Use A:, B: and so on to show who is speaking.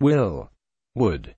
A: will, would,